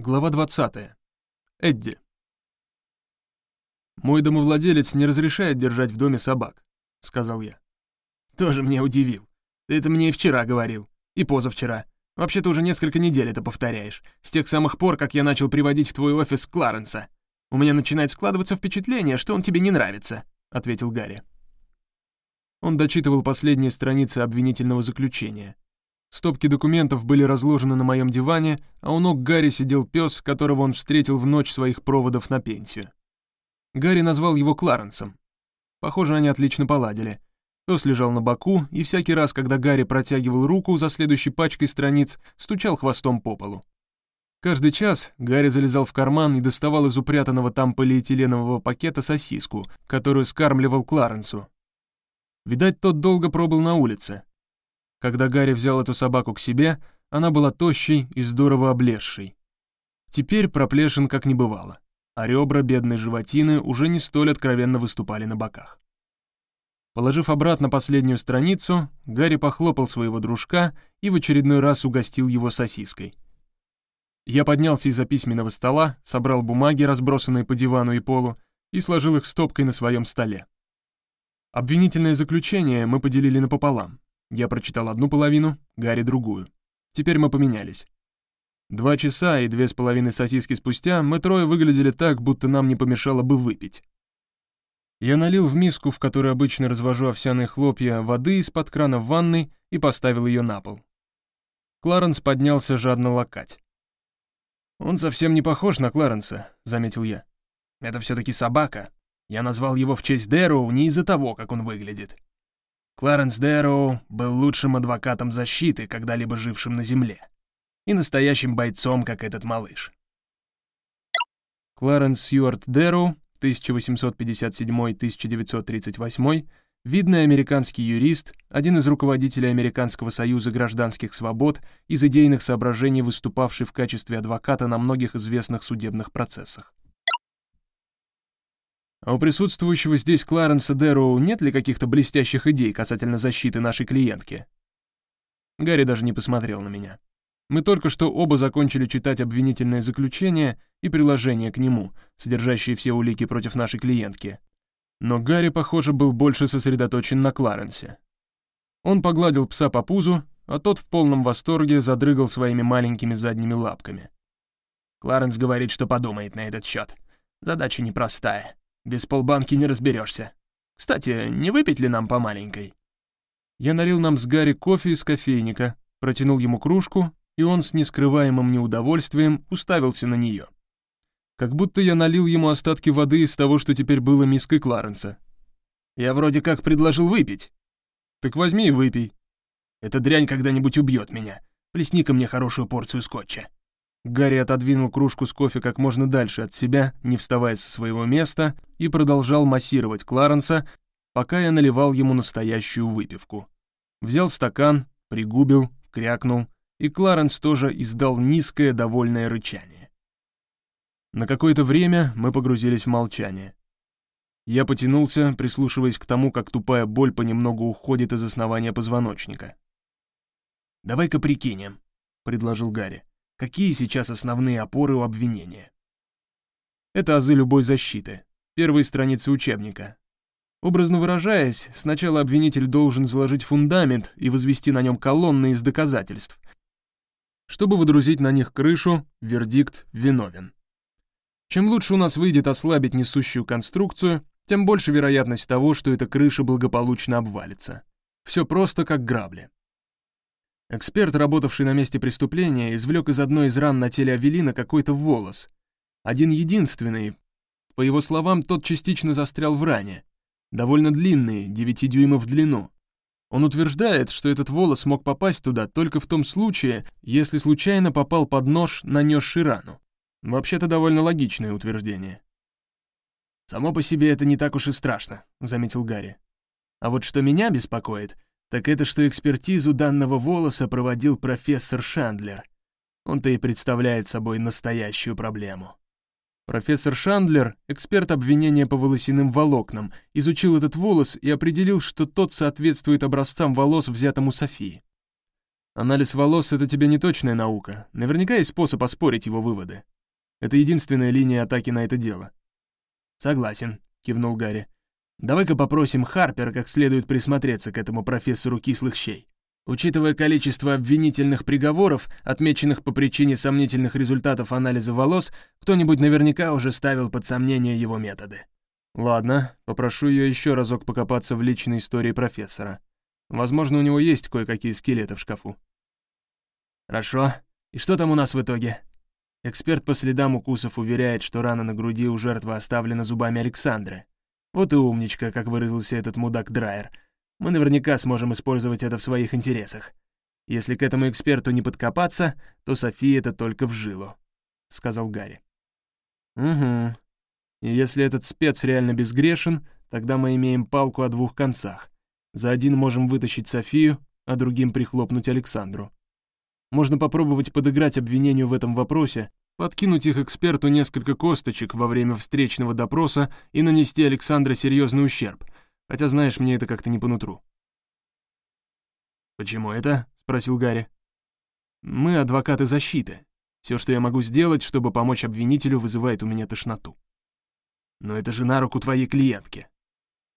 Глава 20. Эдди. «Мой домовладелец не разрешает держать в доме собак», — сказал я. «Тоже мне удивил. Ты это мне и вчера говорил. И позавчера. Вообще-то уже несколько недель это повторяешь. С тех самых пор, как я начал приводить в твой офис Кларенса. У меня начинает складываться впечатление, что он тебе не нравится», — ответил Гарри. Он дочитывал последние страницы обвинительного заключения — Стопки документов были разложены на моем диване, а у ног Гарри сидел пес, которого он встретил в ночь своих проводов на пенсию. Гарри назвал его Кларенсом. Похоже, они отлично поладили. Пес лежал на боку, и всякий раз, когда Гарри протягивал руку за следующей пачкой страниц, стучал хвостом по полу. Каждый час Гарри залезал в карман и доставал из упрятанного там полиэтиленового пакета сосиску, которую скармливал Кларенсу. Видать, тот долго пробыл на улице, когда Гарри взял эту собаку к себе, она была тощей и здорово облезшей. Теперь проплешин как не бывало, а ребра бедной животины уже не столь откровенно выступали на боках. Положив обратно последнюю страницу, Гарри похлопал своего дружка и в очередной раз угостил его сосиской. Я поднялся из-за письменного стола, собрал бумаги, разбросанные по дивану и полу, и сложил их стопкой на своем столе. Обвинительное заключение мы поделили напополам. Я прочитал одну половину, Гарри — другую. Теперь мы поменялись. Два часа и две с половиной сосиски спустя мы трое выглядели так, будто нам не помешало бы выпить. Я налил в миску, в которой обычно развожу овсяные хлопья, воды из-под крана в ванной и поставил ее на пол. Кларенс поднялся жадно лакать. «Он совсем не похож на Кларенса», — заметил я. «Это все-таки собака. Я назвал его в честь Дэроу не из-за того, как он выглядит. Кларенс Дэроу был лучшим адвокатом защиты, когда-либо жившим на Земле, и настоящим бойцом, как этот малыш. Кларенс Сьюарт Дэроу, 1857-1938, видный американский юрист, один из руководителей Американского союза гражданских свобод, из идейных соображений выступавший в качестве адвоката на многих известных судебных процессах. А у присутствующего здесь Кларенса Дэроу нет ли каких-то блестящих идей касательно защиты нашей клиентки? Гарри даже не посмотрел на меня. Мы только что оба закончили читать обвинительное заключение и приложение к нему, содержащие все улики против нашей клиентки. Но Гарри, похоже, был больше сосредоточен на Кларенсе. Он погладил пса по пузу, а тот в полном восторге задрыгал своими маленькими задними лапками. Кларенс говорит, что подумает на этот счет. Задача непростая. Без полбанки не разберешься. Кстати, не выпить ли нам по маленькой?» Я налил нам с Гарри кофе из кофейника, протянул ему кружку, и он с нескрываемым неудовольствием уставился на нее. Как будто я налил ему остатки воды из того, что теперь было миской Кларенса. «Я вроде как предложил выпить». «Так возьми и выпей». «Эта дрянь когда-нибудь убьет меня. Плесни-ка мне хорошую порцию скотча». Гарри отодвинул кружку с кофе как можно дальше от себя, не вставая со своего места, и продолжал массировать Кларенса, пока я наливал ему настоящую выпивку. Взял стакан, пригубил, крякнул, и Кларенс тоже издал низкое довольное рычание. На какое-то время мы погрузились в молчание. Я потянулся, прислушиваясь к тому, как тупая боль понемногу уходит из основания позвоночника. «Давай-ка прикинем», — предложил Гарри. Какие сейчас основные опоры у обвинения? Это азы любой защиты. Первые страницы учебника. Образно выражаясь, сначала обвинитель должен заложить фундамент и возвести на нем колонны из доказательств. Чтобы выдрузить на них крышу, вердикт виновен. Чем лучше у нас выйдет ослабить несущую конструкцию, тем больше вероятность того, что эта крыша благополучно обвалится. Все просто как грабли. Эксперт, работавший на месте преступления, извлек из одной из ран на теле Авелина какой-то волос. Один единственный. По его словам, тот частично застрял в ране. Довольно длинный, 9 дюймов в длину. Он утверждает, что этот волос мог попасть туда только в том случае, если случайно попал под нож, нанесший рану. Вообще-то довольно логичное утверждение. «Само по себе это не так уж и страшно», — заметил Гарри. «А вот что меня беспокоит — так это что экспертизу данного волоса проводил профессор Шандлер. Он-то и представляет собой настоящую проблему. Профессор Шандлер, эксперт обвинения по волосяным волокнам, изучил этот волос и определил, что тот соответствует образцам волос, взятым у Софии. Анализ волос — это тебе не точная наука. Наверняка есть способ оспорить его выводы. Это единственная линия атаки на это дело. «Согласен», — кивнул Гарри. «Давай-ка попросим Харпера как следует присмотреться к этому профессору кислых щей. Учитывая количество обвинительных приговоров, отмеченных по причине сомнительных результатов анализа волос, кто-нибудь наверняка уже ставил под сомнение его методы». «Ладно, попрошу ее еще разок покопаться в личной истории профессора. Возможно, у него есть кое-какие скелеты в шкафу». «Хорошо. И что там у нас в итоге?» Эксперт по следам укусов уверяет, что рана на груди у жертвы оставлена зубами Александры. Вот и умничка, как выразился этот мудак Драйер. Мы наверняка сможем использовать это в своих интересах. Если к этому эксперту не подкопаться, то София это только в жилу», — сказал Гарри. «Угу. И если этот спец реально безгрешен, тогда мы имеем палку о двух концах. За один можем вытащить Софию, а другим прихлопнуть Александру. Можно попробовать подыграть обвинению в этом вопросе, подкинуть их эксперту несколько косточек во время встречного допроса и нанести Александре серьезный ущерб, хотя, знаешь, мне это как-то не по нутру. «Почему это?» — спросил Гарри. «Мы адвокаты защиты. Все, что я могу сделать, чтобы помочь обвинителю, вызывает у меня тошноту». «Но это же на руку твоей клиентки».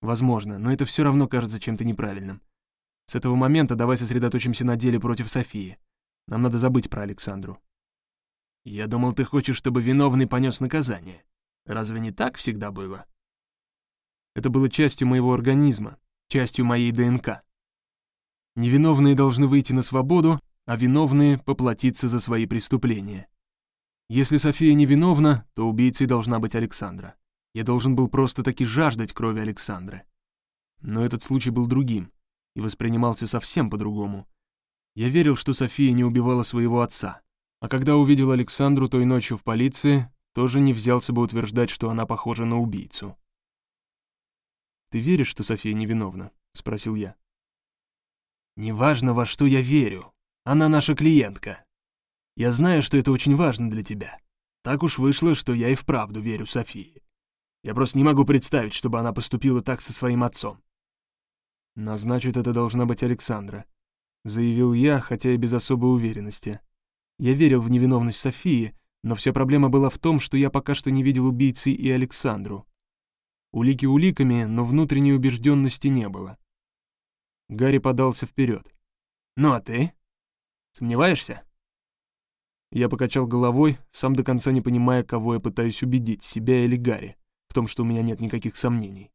«Возможно, но это все равно кажется чем-то неправильным. С этого момента давай сосредоточимся на деле против Софии. Нам надо забыть про Александру. Я думал, ты хочешь, чтобы виновный понес наказание. Разве не так всегда было? Это было частью моего организма, частью моей ДНК. Невиновные должны выйти на свободу, а виновные — поплатиться за свои преступления. Если София невиновна, то убийцей должна быть Александра. Я должен был просто-таки жаждать крови Александры. Но этот случай был другим и воспринимался совсем по-другому. Я верил, что София не убивала своего отца, а когда увидел Александру той ночью в полиции, тоже не взялся бы утверждать, что она похожа на убийцу. «Ты веришь, что София невиновна?» — спросил я. «Неважно, во что я верю. Она наша клиентка. Я знаю, что это очень важно для тебя. Так уж вышло, что я и вправду верю Софии. Я просто не могу представить, чтобы она поступила так со своим отцом». «Но значит, это должна быть Александра», — заявил я, хотя и без особой уверенности. Я верил в невиновность Софии, но вся проблема была в том, что я пока что не видел убийцы и Александру. Улики уликами, но внутренней убежденности не было. Гарри подался вперед. «Ну а ты? Сомневаешься?» Я покачал головой, сам до конца не понимая, кого я пытаюсь убедить, себя или Гарри, в том, что у меня нет никаких сомнений.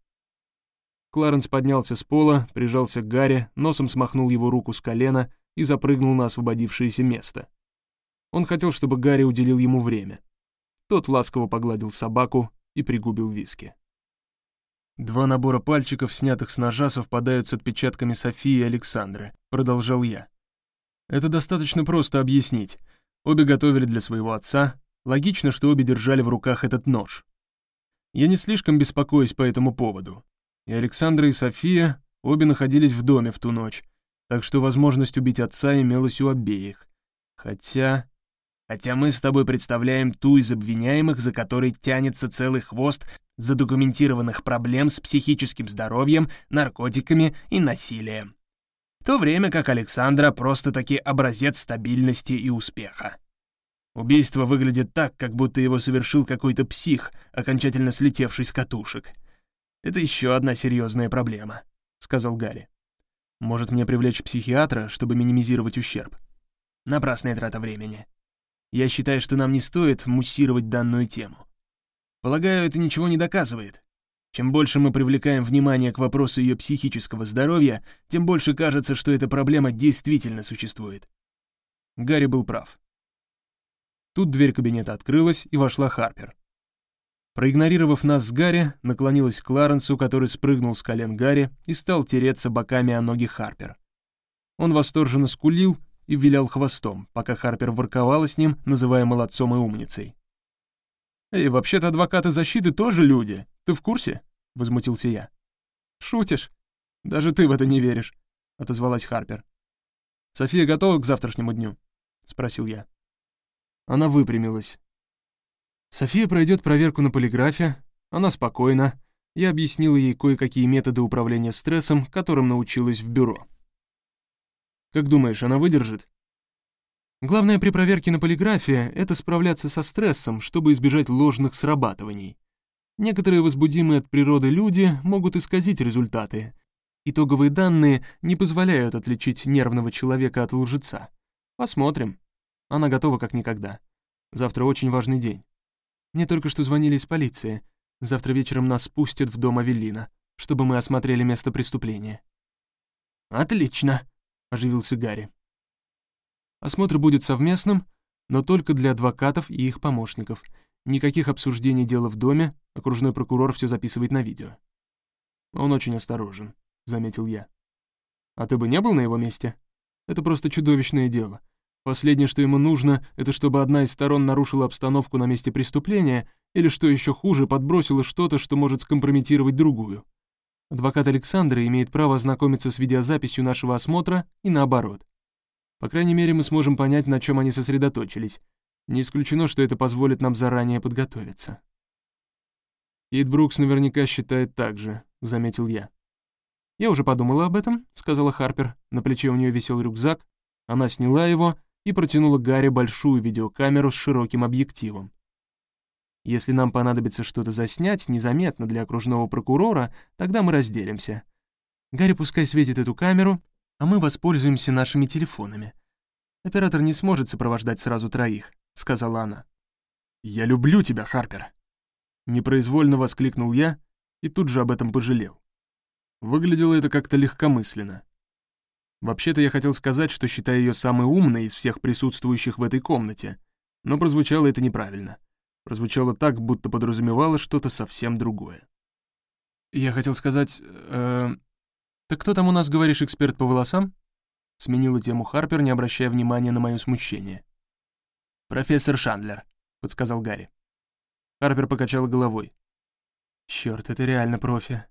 Кларенс поднялся с пола, прижался к Гарри, носом смахнул его руку с колена и запрыгнул на освободившееся место. Он хотел, чтобы Гарри уделил ему время. Тот ласково погладил собаку и пригубил виски. «Два набора пальчиков, снятых с ножа, совпадают с отпечатками Софии и Александры», — продолжал я. «Это достаточно просто объяснить. Обе готовили для своего отца. Логично, что обе держали в руках этот нож. Я не слишком беспокоюсь по этому поводу. И Александра и София обе находились в доме в ту ночь, так что возможность убить отца имелась у обеих. Хотя... Хотя мы с тобой представляем ту из обвиняемых, за которой тянется целый хвост задокументированных проблем с психическим здоровьем, наркотиками и насилием. В то время как Александра просто-таки образец стабильности и успеха. Убийство выглядит так, как будто его совершил какой-то псих, окончательно слетевший с катушек — это еще одна серьезная проблема», — сказал Гарри. «Может, мне привлечь психиатра, чтобы минимизировать ущерб?» «Напрасная трата времени. Я считаю, что нам не стоит муссировать данную тему. Полагаю, это ничего не доказывает. Чем больше мы привлекаем внимание к вопросу ее психического здоровья, тем больше кажется, что эта проблема действительно существует». Гарри был прав. Тут дверь кабинета открылась, и вошла Харпер. Проигнорировав нас с Гарри, наклонилась к Кларенсу, который спрыгнул с колен Гарри и стал тереться боками о ноги Харпер. Он восторженно скулил и вилял хвостом, пока Харпер ворковала с ним, называя молодцом и умницей. «Эй, вообще-то адвокаты защиты тоже люди, ты в курсе?» — возмутился я. «Шутишь? Даже ты в это не веришь», — отозвалась Харпер. «София готова к завтрашнему дню?» — спросил я. Она выпрямилась. София пройдет проверку на полиграфе, она спокойна. Я объяснила ей кое-какие методы управления стрессом, которым научилась в бюро. Как думаешь, она выдержит?» Главное при проверке на полиграфе — это справляться со стрессом, чтобы избежать ложных срабатываний. Некоторые возбудимые от природы люди могут исказить результаты. Итоговые данные не позволяют отличить нервного человека от лжеца. Посмотрим. Она готова как никогда. Завтра очень важный день. Мне только что звонили из полиции. Завтра вечером нас пустят в дом Авелина, чтобы мы осмотрели место преступления. «Отлично», — оживился Гарри. Осмотр будет совместным, но только для адвокатов и их помощников. Никаких обсуждений дела в доме, окружной прокурор все записывает на видео. Он очень осторожен, заметил я. А ты бы не был на его месте? Это просто чудовищное дело. Последнее, что ему нужно, это чтобы одна из сторон нарушила обстановку на месте преступления или, что еще хуже, подбросила что-то, что может скомпрометировать другую. Адвокат Александра имеет право ознакомиться с видеозаписью нашего осмотра и наоборот. По крайней мере, мы сможем понять, на чем они сосредоточились. Не исключено, что это позволит нам заранее подготовиться. Кейт Брукс наверняка считает так же, заметил я. «Я уже подумала об этом», — сказала Харпер. На плече у нее висел рюкзак. Она сняла его и протянула Гарри большую видеокамеру с широким объективом. «Если нам понадобится что-то заснять незаметно для окружного прокурора, тогда мы разделимся. Гарри пускай светит эту камеру, а мы воспользуемся нашими телефонами. Оператор не сможет сопровождать сразу троих», — сказала она. «Я люблю тебя, Харпер!» Непроизвольно воскликнул я и тут же об этом пожалел. Выглядело это как-то легкомысленно. Вообще-то я хотел сказать, что считаю ее самой умной из всех присутствующих в этой комнате, но прозвучало это неправильно. Прозвучало так, будто подразумевало что-то совсем другое. Я хотел сказать... Э, «Так кто там у нас, говоришь, эксперт по волосам?» Сменила тему Харпер, не обращая внимания на мое смущение. «Профессор Шандлер», — подсказал Гарри. Харпер покачала головой. «Чёрт, это реально профи.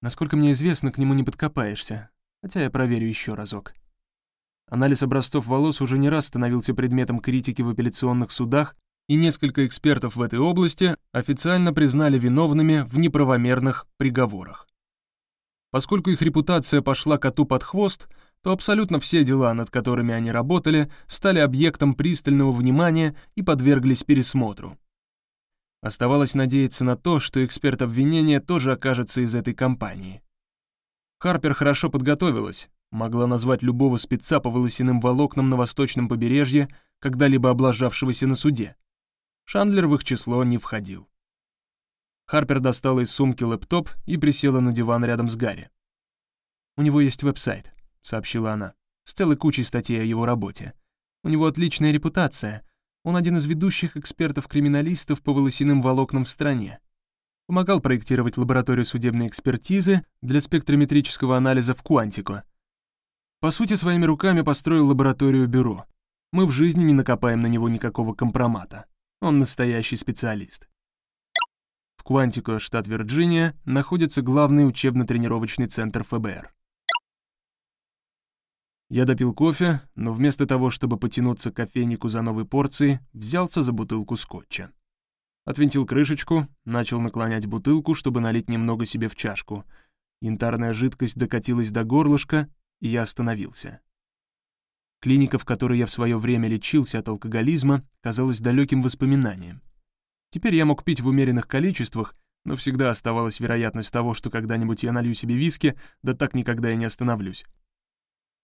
Насколько мне известно, к нему не подкопаешься, хотя я проверю еще разок». Анализ образцов волос уже не раз становился предметом критики в апелляционных судах, и несколько экспертов в этой области официально признали виновными в неправомерных приговорах. Поскольку их репутация пошла коту под хвост, то абсолютно все дела, над которыми они работали, стали объектом пристального внимания и подверглись пересмотру. Оставалось надеяться на то, что эксперт обвинения тоже окажется из этой компании. Харпер хорошо подготовилась, могла назвать любого спеца по волосяным волокнам на восточном побережье, когда-либо облажавшегося на суде. Шандлер в их число не входил. Харпер достала из сумки лэптоп и присела на диван рядом с Гарри. «У него есть веб-сайт», — сообщила она, — «с целой кучей статей о его работе. У него отличная репутация. Он один из ведущих экспертов-криминалистов по волосяным волокнам в стране. Помогал проектировать лабораторию судебной экспертизы для спектрометрического анализа в Куантико. По сути, своими руками построил лабораторию бюро. Мы в жизни не накопаем на него никакого компромата. Он настоящий специалист. Квантико, штат Вирджиния, находится главный учебно-тренировочный центр ФБР. Я допил кофе, но вместо того, чтобы потянуться к кофейнику за новой порцией, взялся за бутылку скотча. Отвинтил крышечку, начал наклонять бутылку, чтобы налить немного себе в чашку. Янтарная жидкость докатилась до горлышка, и я остановился. Клиника, в которой я в свое время лечился от алкоголизма, казалась далеким воспоминанием. Теперь я мог пить в умеренных количествах, но всегда оставалась вероятность того, что когда-нибудь я налью себе виски, да так никогда и не остановлюсь.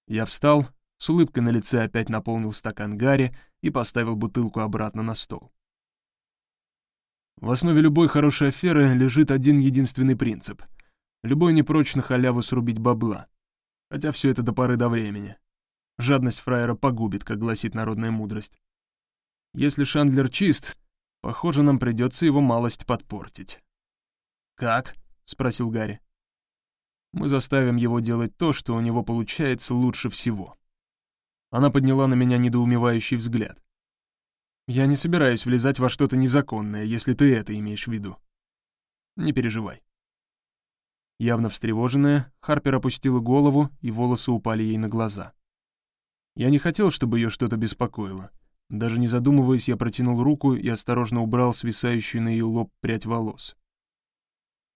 Я встал, с улыбкой на лице опять наполнил стакан Гарри и поставил бутылку обратно на стол. В основе любой хорошей аферы лежит один единственный принцип. Любой не прочь на халяву срубить бабла. Хотя все это до поры до времени. Жадность фраера погубит, как гласит народная мудрость. Если Шандлер чист, Похоже, нам придется его малость подпортить. «Как?» — спросил Гарри. «Мы заставим его делать то, что у него получается лучше всего». Она подняла на меня недоумевающий взгляд. «Я не собираюсь влезать во что-то незаконное, если ты это имеешь в виду. Не переживай». Явно встревоженная, Харпер опустила голову, и волосы упали ей на глаза. Я не хотел, чтобы ее что-то беспокоило, даже не задумываясь, я протянул руку и осторожно убрал свисающую на ее лоб прядь волос.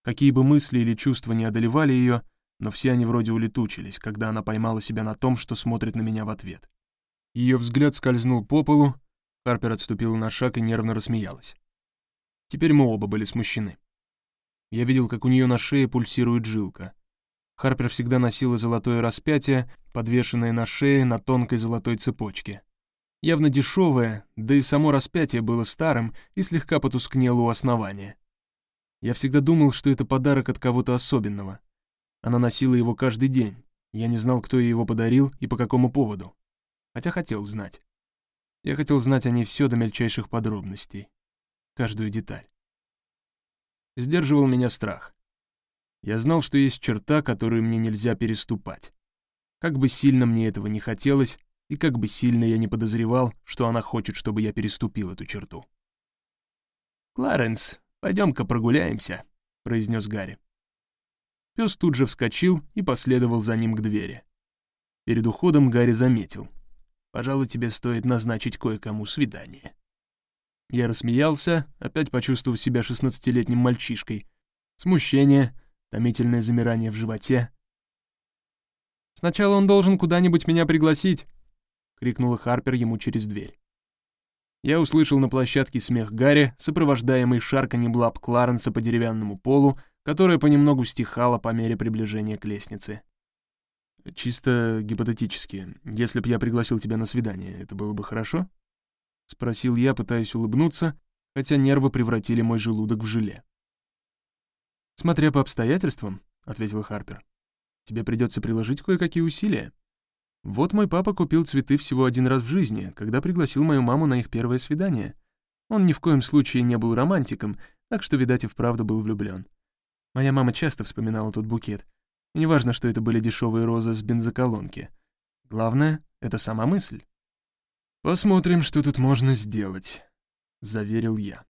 Какие бы мысли или чувства ни одолевали ее, но все они вроде улетучились, когда она поймала себя на том, что смотрит на меня в ответ. Ее взгляд скользнул по полу, Харпер отступила на шаг и нервно рассмеялась. Теперь мы оба были смущены. Я видел, как у нее на шее пульсирует жилка. Харпер всегда носила золотое распятие, подвешенное на шее на тонкой золотой цепочке. Явно дешевое, да и само распятие было старым и слегка потускнело у основания. Я всегда думал, что это подарок от кого-то особенного. Она носила его каждый день. Я не знал, кто ей его подарил и по какому поводу. Хотя хотел знать. Я хотел знать о ней все до мельчайших подробностей. Каждую деталь. Сдерживал меня страх. Я знал, что есть черта, которую мне нельзя переступать. Как бы сильно мне этого не хотелось, и как бы сильно я не подозревал, что она хочет, чтобы я переступил эту черту. «Кларенс, пойдем-ка прогуляемся», — произнес Гарри. Пес тут же вскочил и последовал за ним к двери. Перед уходом Гарри заметил. «Пожалуй, тебе стоит назначить кое-кому свидание». Я рассмеялся, опять почувствовав себя шестнадцатилетним мальчишкой. Смущение, томительное замирание в животе. «Сначала он должен куда-нибудь меня пригласить», — крикнула Харпер ему через дверь. Я услышал на площадке смех Гарри, сопровождаемый шарканьем лап Кларенса по деревянному полу, которая понемногу стихала по мере приближения к лестнице. «Чисто гипотетически, если б я пригласил тебя на свидание, это было бы хорошо?» — спросил я, пытаясь улыбнуться, хотя нервы превратили мой желудок в желе. «Смотря по обстоятельствам», — ответил Харпер, — «тебе придется приложить кое-какие усилия. Вот мой папа купил цветы всего один раз в жизни, когда пригласил мою маму на их первое свидание. Он ни в коем случае не был романтиком, так что, видать, и вправду был влюблен. Моя мама часто вспоминала тот букет. Неважно, что это были дешевые розы с бензоколонки. Главное — это сама мысль. «Посмотрим, что тут можно сделать», — заверил я.